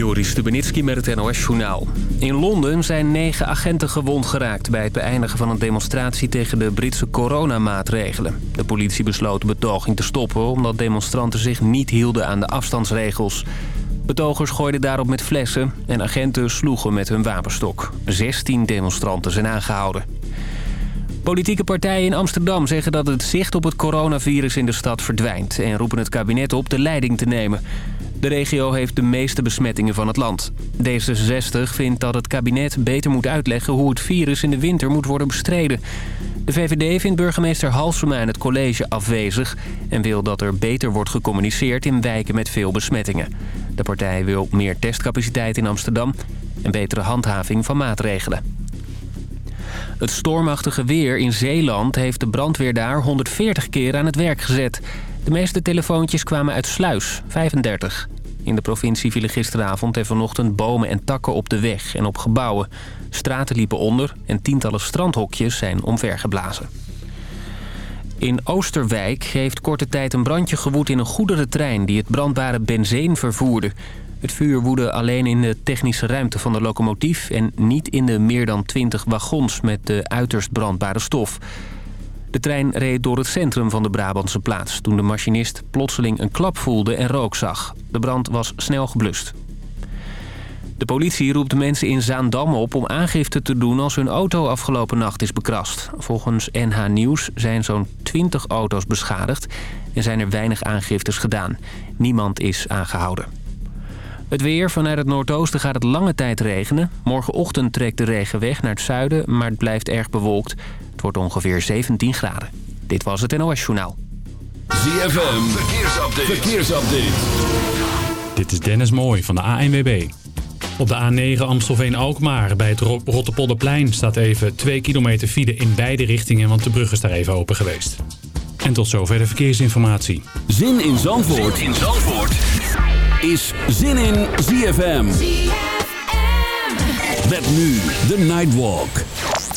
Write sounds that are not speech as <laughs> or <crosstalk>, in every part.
Joris Stubenitski met het NOS-journaal. In Londen zijn negen agenten gewond geraakt... bij het beëindigen van een demonstratie tegen de Britse coronamaatregelen. De politie besloot de betoging te stoppen... omdat demonstranten zich niet hielden aan de afstandsregels. Betogers gooiden daarop met flessen... en agenten sloegen met hun wapenstok. 16 demonstranten zijn aangehouden. Politieke partijen in Amsterdam zeggen dat het zicht op het coronavirus in de stad verdwijnt... en roepen het kabinet op de leiding te nemen... De regio heeft de meeste besmettingen van het land. D66 vindt dat het kabinet beter moet uitleggen hoe het virus in de winter moet worden bestreden. De VVD vindt burgemeester Halsema en het college afwezig... en wil dat er beter wordt gecommuniceerd in wijken met veel besmettingen. De partij wil meer testcapaciteit in Amsterdam en betere handhaving van maatregelen. Het stormachtige weer in Zeeland heeft de brandweer daar 140 keer aan het werk gezet... De meeste telefoontjes kwamen uit Sluis, 35. In de provincie vielen gisteravond en vanochtend bomen en takken op de weg en op gebouwen. Straten liepen onder en tientallen strandhokjes zijn omvergeblazen. In Oosterwijk heeft korte tijd een brandje gewoed in een goederentrein... die het brandbare benzeen vervoerde. Het vuur woedde alleen in de technische ruimte van de locomotief... en niet in de meer dan 20 wagons met de uiterst brandbare stof. De trein reed door het centrum van de Brabantse plaats... toen de machinist plotseling een klap voelde en rook zag. De brand was snel geblust. De politie roept mensen in Zaandam op om aangifte te doen... als hun auto afgelopen nacht is bekrast. Volgens NH Nieuws zijn zo'n 20 auto's beschadigd... en zijn er weinig aangiftes gedaan. Niemand is aangehouden. Het weer. Vanuit het noordoosten gaat het lange tijd regenen. Morgenochtend trekt de regen weg naar het zuiden, maar het blijft erg bewolkt. Het wordt ongeveer 17 graden. Dit was het NOS Journaal. ZFM, verkeersupdate. verkeersupdate. Dit is Dennis Mooij van de ANWB. Op de A9 Amstelveen-Alkmaar bij het Rotterpolderplein staat even 2 kilometer file in beide richtingen, want de brug is daar even open geweest. En tot zover de verkeersinformatie. Zin in Zandvoort, zin in Zandvoort. is Zin in ZFM. ZFM. Met nu de Nightwalk.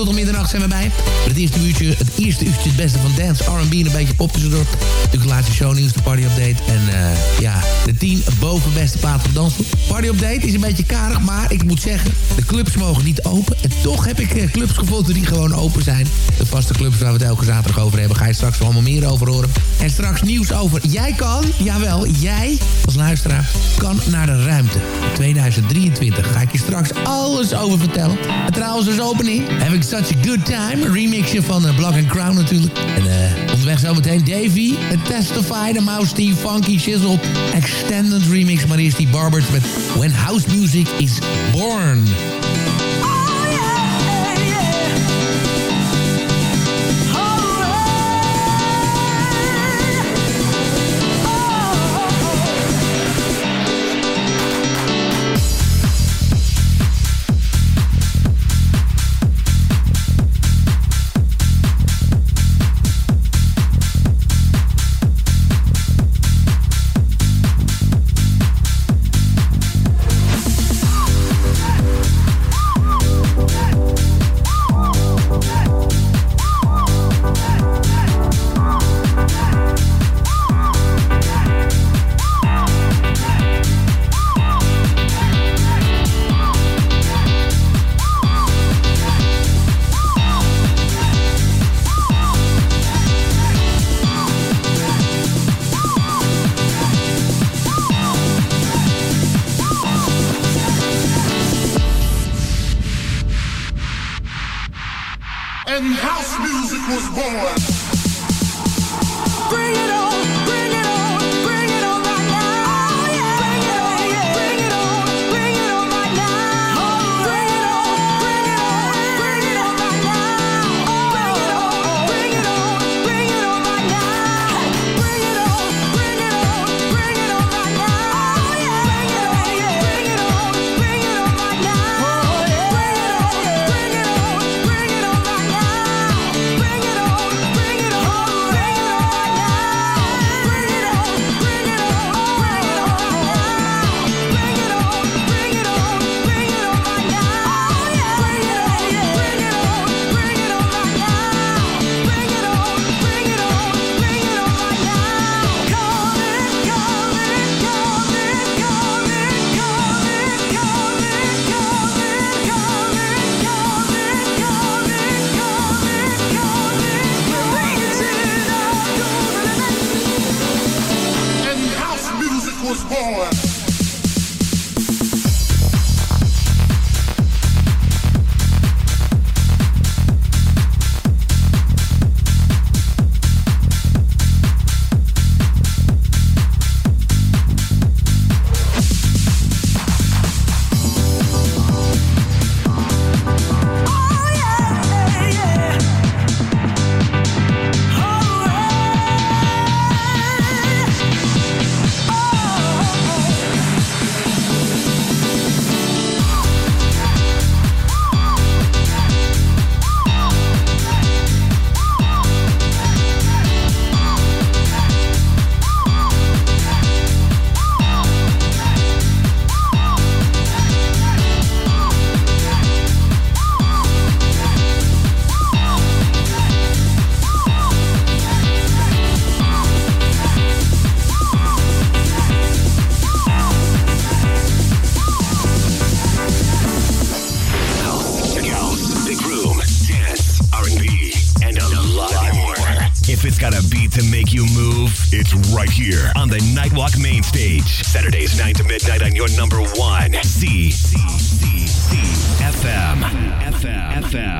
Tot om middernacht zijn we bij. Het eerste uurtje, het eerste uurtje het beste van dance, R&B en een beetje pop tussendoor. De laatste de party update. En uh, ja, de 10 boven beste plaats van. Party update is een beetje karig, maar ik moet zeggen, de clubs mogen niet open. En toch heb ik uh, clubs gevonden die gewoon open zijn. De vaste clubs waar we het elke zaterdag over hebben, ga je straks allemaal meer over horen. En straks nieuws over jij kan, jawel, jij als luisteraar kan naar de ruimte. 2023 ga ik je straks alles over vertellen. En trouwens als opening Having Such a Good Time. Een remixje van uh, Black and Crown natuurlijk. En uh, onderweg zometeen Davy, Testify, de Mouse Team, Funky Shizzle. Extended remix, maar eerst die Barbers met When House Music is Born.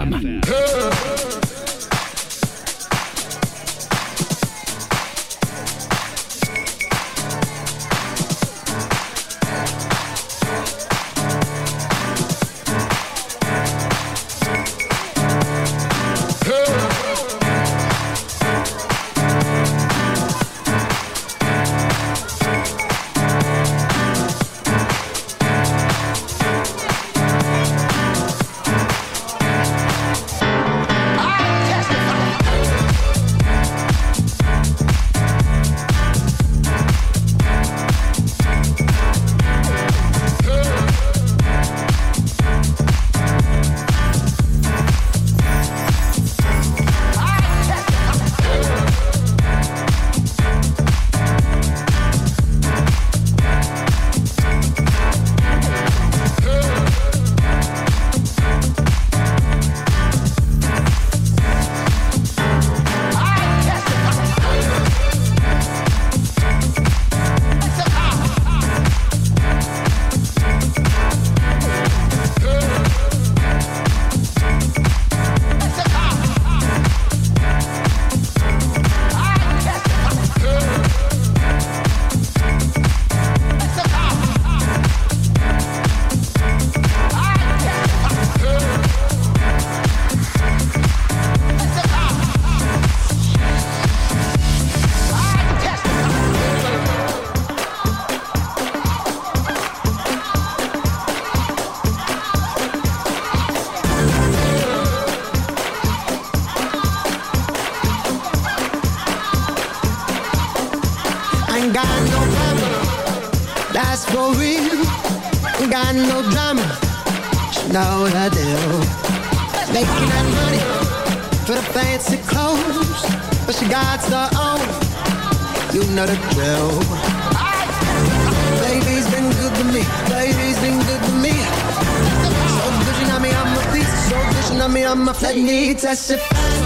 FM. For real. Got no drama. She know the deal. Making that money for the fancy clothes, but she got her own. You know the drill. Baby's been good to me. Baby's been good to me. So good she know me, I'm a beast. So good she know me, I'm a flat. Let me. Mike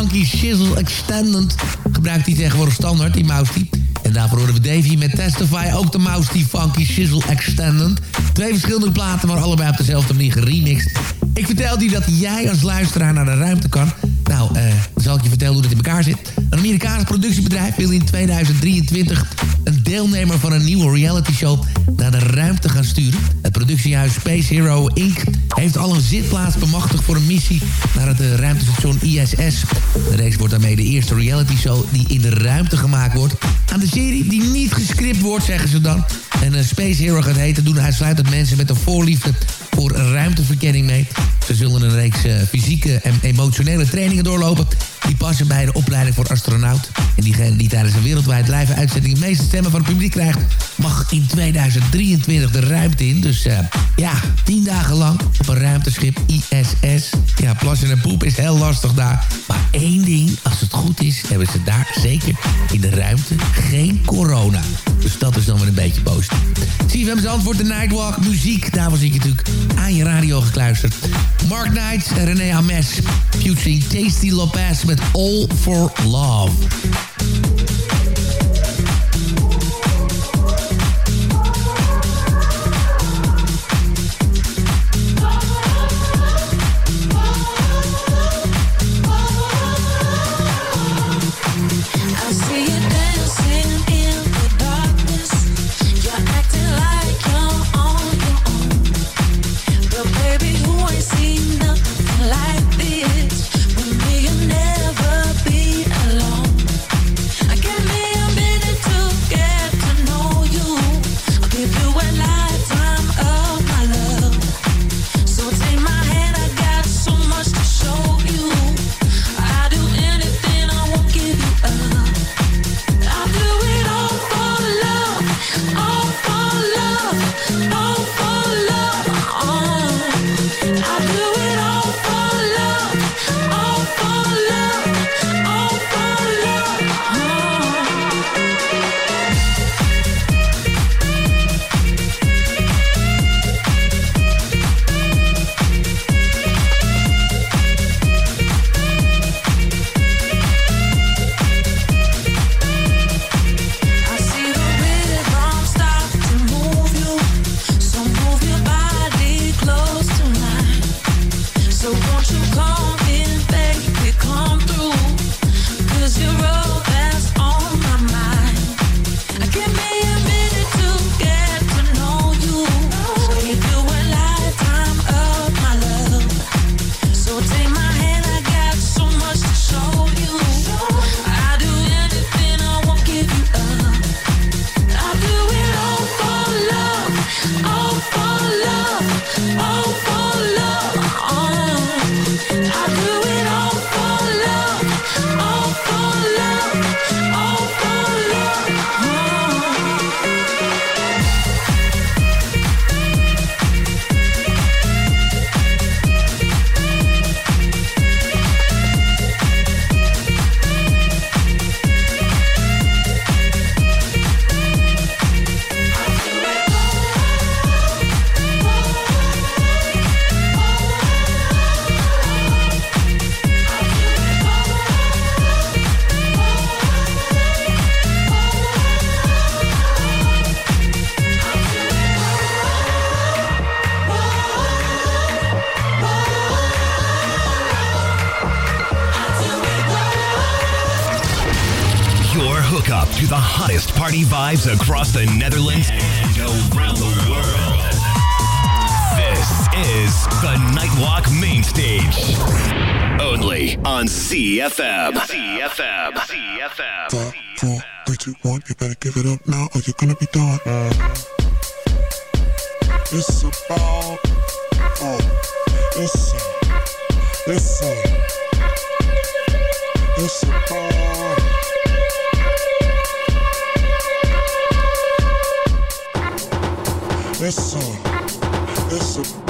Funky Shizzle Extended. Gebruikt die tegenwoordig standaard, die Mouse. En daarvoor horen we Davy met Testify. Ook de Mouse T Funky Shizzle Extended. Twee verschillende platen, maar allebei op dezelfde manier geremixed. Ik vertelde je dat jij als luisteraar naar de ruimte kan. Nou, uh, zal ik je vertellen hoe het in elkaar zit. Een Amerikaans productiebedrijf wil in 2023 een deelnemer van een nieuwe reality show naar de ruimte gaan sturen. Het productiehuis Space Hero Inc. heeft al een zitplaats bemachtigd voor een missie naar het uh, ruimtestation ISS. De race wordt daarmee de eerste reality show die in de ruimte gemaakt wordt. Aan de serie die niet gescript wordt, zeggen ze dan. En uh, Space Hero gaat heten doen uitsluitend mensen met een voorliefde voor ruimteverkenning mee. Ze zullen een reeks uh, fysieke en emotionele trainingen doorlopen... die passen bij de opleiding voor astronaut. En diegene die tijdens een wereldwijd live uitzending... de meeste stemmen van het publiek krijgt... mag in 2023 de ruimte in. Dus uh, ja, tien dagen lang op een ruimteschip ISS. Ja, plassen en poep is heel lastig daar. Maar één ding, als het goed is... hebben ze daar zeker in de ruimte geen corona. Dus dat is dan weer een beetje positief. CFM's antwoord, de Nightwalk, muziek. Daar was ik natuurlijk aan je radio gekluisterd. Mark Knight en René Ames. Futuring Tasty Lopez met All for Love. Party vibes across the Netherlands and around the world. This is the Nightwalk Main Stage. Only on CFM. CFM. CFM. Five, four, three, two, one. You better give it up now or you're gonna be done. It's about, oh, listen, listen. It's about. It's on. It's.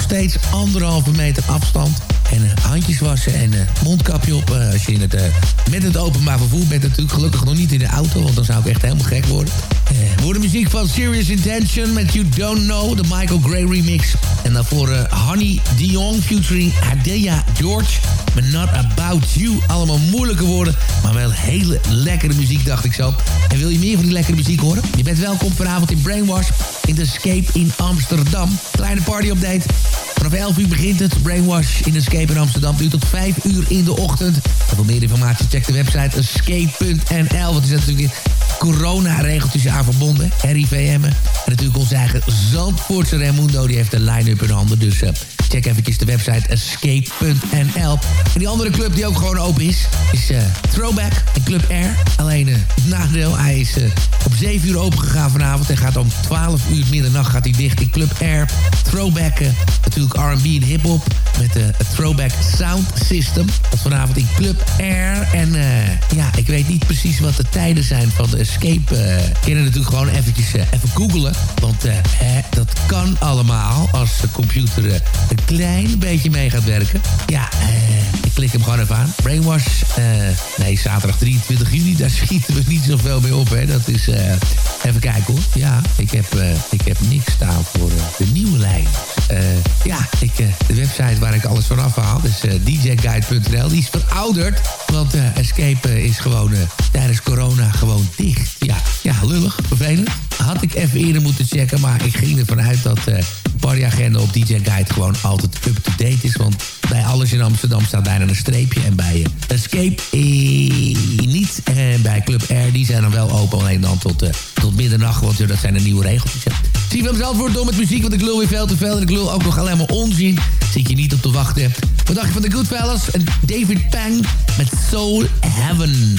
Steeds anderhalve meter afstand. En uh, handjes wassen en uh, mondkapje op uh, als je in het, met het openbaar vervoer bent. Natuurlijk gelukkig nog niet in de auto, want dan zou ik echt helemaal gek worden. Voor de muziek van Serious Intention met You Don't Know, de Michael Gray remix. En daarvoor Honey Dion featuring Adelia George. But Not About You. Allemaal moeilijke woorden, maar wel hele lekkere muziek, dacht ik zo. En wil je meer van die lekkere muziek horen? Je bent welkom vanavond in Brainwash in The Escape in Amsterdam. Kleine party update. Vanaf 11 uur begint het Brainwash in Escape in Amsterdam. Nu tot 5 uur in de ochtend. En voor meer informatie check de website escape.nl. Wat is natuurlijk corona-regeltjes aan verbonden. RIVM. En natuurlijk onze eigen Zandvoortse Raimundo. Die heeft de line-up in handen. Dus uh, check eventjes de website escape.nl. En die andere club die ook gewoon open is, is uh, Throwback en Club Air. Alleen uh, het nadeel, hij is op 7 uur open gegaan vanavond. En gaat om 12 uur middernacht gaat hij dicht in Club Air. Throwback, natuurlijk R&B en hip-hop. met de Throwback Sound System. Vanavond in Club Air. En ja, ik weet niet precies wat de tijden zijn van de Escape. Kunnen natuurlijk gewoon eventjes even googlen. Want dat kan allemaal als de computer klein beetje mee gaat werken. Ja, ik klik hem gewoon even aan. Brainwash. nee, zaterdag 23 juni. Daar <laughs> schieten we niet zoveel mee op. Hè. Dat is... even kijken hoor. Ja, ik heb, ik heb niks staan voor de nieuwe lijn. ja, ik, de website waar ik alles vanaf haal. Dus djguide.nl. Die is verouderd. Want Escape is gewoon tijdens corona gewoon dicht. Ja, ja, lullig, vervelend. Had ik even eerder moeten checken, maar ik ging ervan uit dat partyagenda op DJ Guide gewoon altijd up-to-date is. Want bij alles in Amsterdam staat bijna een streepje. En bij Escape niet. En bij Club Air, die zijn dan wel open. Alleen dan tot, tot middernacht, want dat zijn de nieuwe regeltjes. Zie hem zelf voor door met muziek, want ik lul weer veel te veel. En ik lul ook nog alleen maar onzin. Zit je niet op te wachten. Wat dacht je van de Goodfellas? En David Pang met Soul Heaven.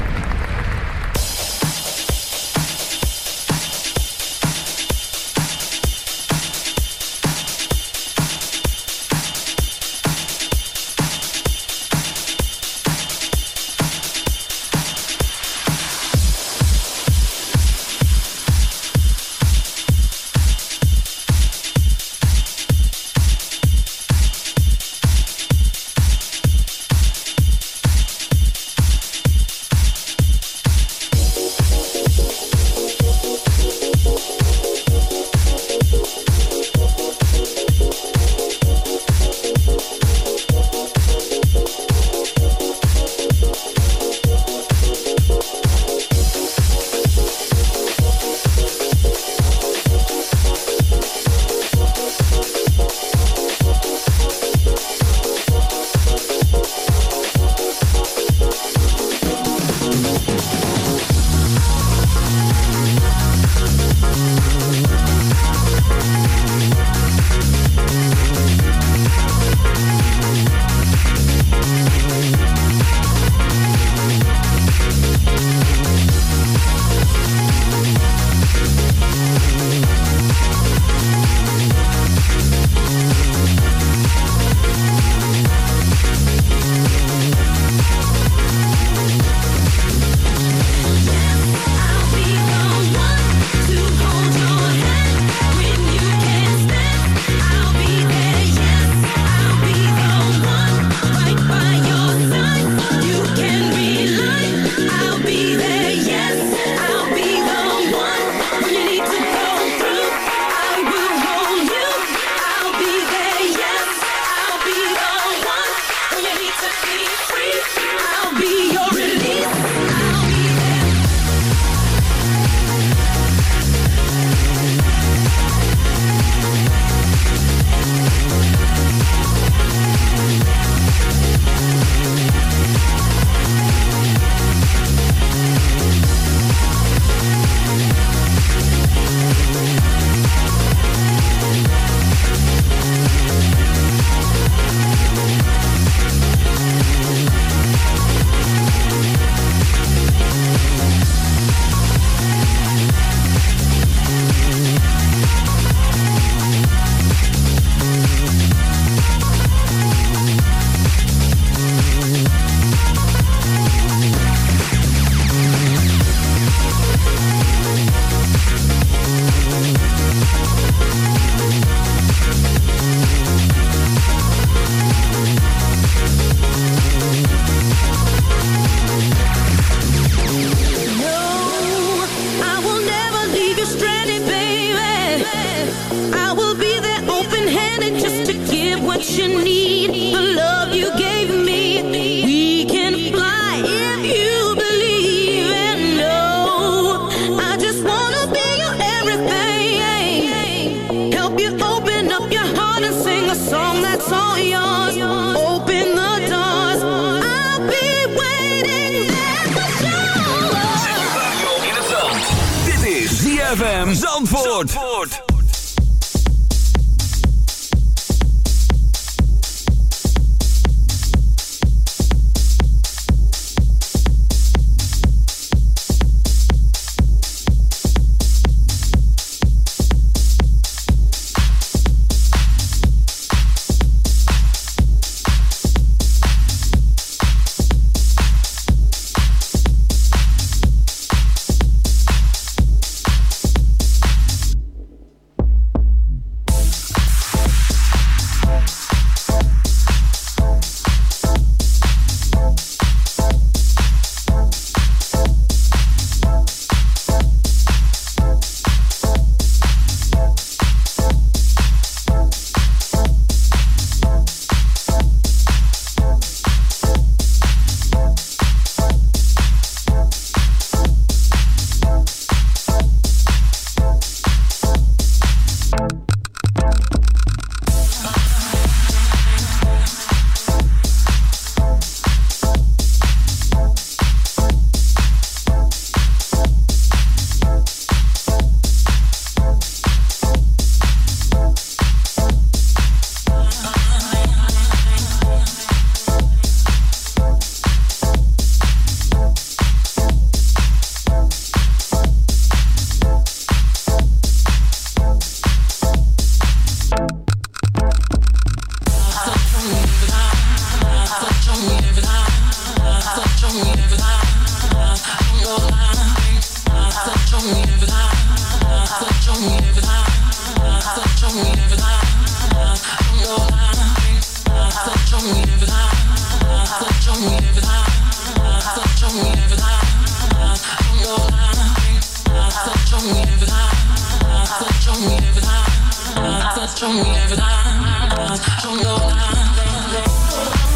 ZFM Zandvoort. Touch on me every time. Me every time. Me.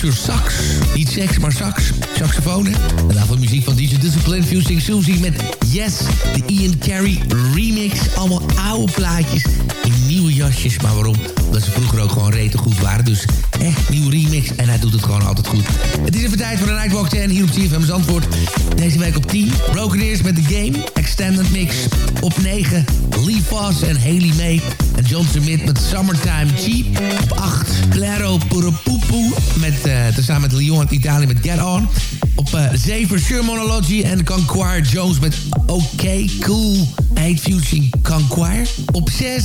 Your Sax. Niet seks, maar sax. Saxofoon, En daarvoor muziek van DJ Discipline, Fusing Susie met Yes. De Ian Carey remix. Allemaal oude plaatjes in nieuwe jasjes. Maar waarom? Omdat ze vroeger ook gewoon rete goed waren. Dus echt nieuw remix. En hij doet het gewoon altijd goed. Het is even tijd voor de Nightwalk 10 hier op CFM antwoord. Deze week op 10. Broken Ears met The Game. Extended Mix. Op 9. Lee en Haley May. En John Smith met Summertime Cheap. Op 8. Claro Purupupu met, uh, tezamen met Lyon uit Italië met Get On. Op uh, 7 Shermonology en Conquire Jones met OK Cool. 8 Fusing Conquire. Op 6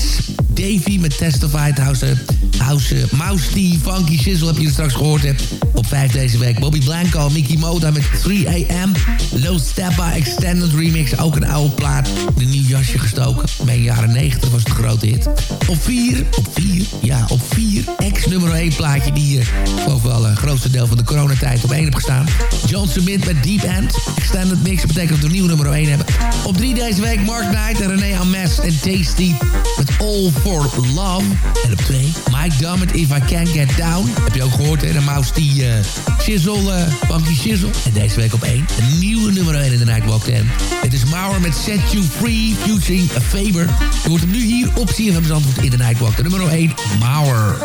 Davy met Testified House eh, House, uh, Mouse T, Funky Sizzle heb je straks gehoord. Hè. Op 5 deze week. Bobby Blanco, Mickey Moda met 3 AM. Low Steppa Extended Remix. Ook een oude plaat. Een nieuw jasje gestoken. Bij jaren 90 was het een grote hit. Op 4, op 4, ja, op 4. Ex nummer 1 plaatje die uh, geloof wel een uh, grootste deel van de coronatijd op 1 heb gestaan. John Smith met Deep End. Extended Mix betekent dat we nieuw nummer 1 hebben. Op 3 deze week Mark Knight en René Ames en Tasty met All for Love. En op 2 Mike Dummett If I Can't Get Down. Heb je ook gehoord hè, de mouse die uh, Shizzle, uh, Funky Shizzle. En deze week op 1 een nieuwe nummer 1 in de Nightwalk 10. Het is Mauer met Set You Free, featuring a Faber. Je hoort hem nu hier op CFM Zandvoort in de Nightwalk. De nummer 1, Mauer.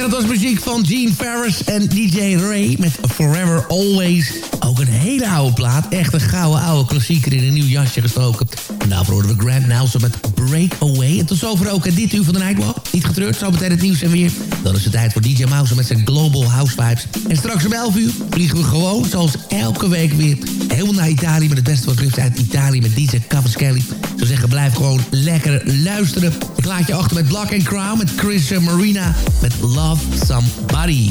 En dat was muziek van Gene Ferris en DJ Ray met Forever Always. Ook een hele oude plaat. Echt een gouden oude klassieker in een nieuw jasje gestoken. En daarvoor we Grant Nelson met Breakaway. En tot zover ook dit uur van de Nightwalk. Niet getreurd, zo meteen het nieuws en weer. Dan is het tijd voor DJ Mouse met zijn Global House Vibes. En straks om 11 uur vliegen we gewoon, zoals elke week weer... helemaal naar Italië met het beste wat betreft uit Italië met DJ Cavaschelli. Zo zeggen, blijf gewoon lekker luisteren. Ik laat je achter met Black and Crown met Chris Marina met Love Somebody.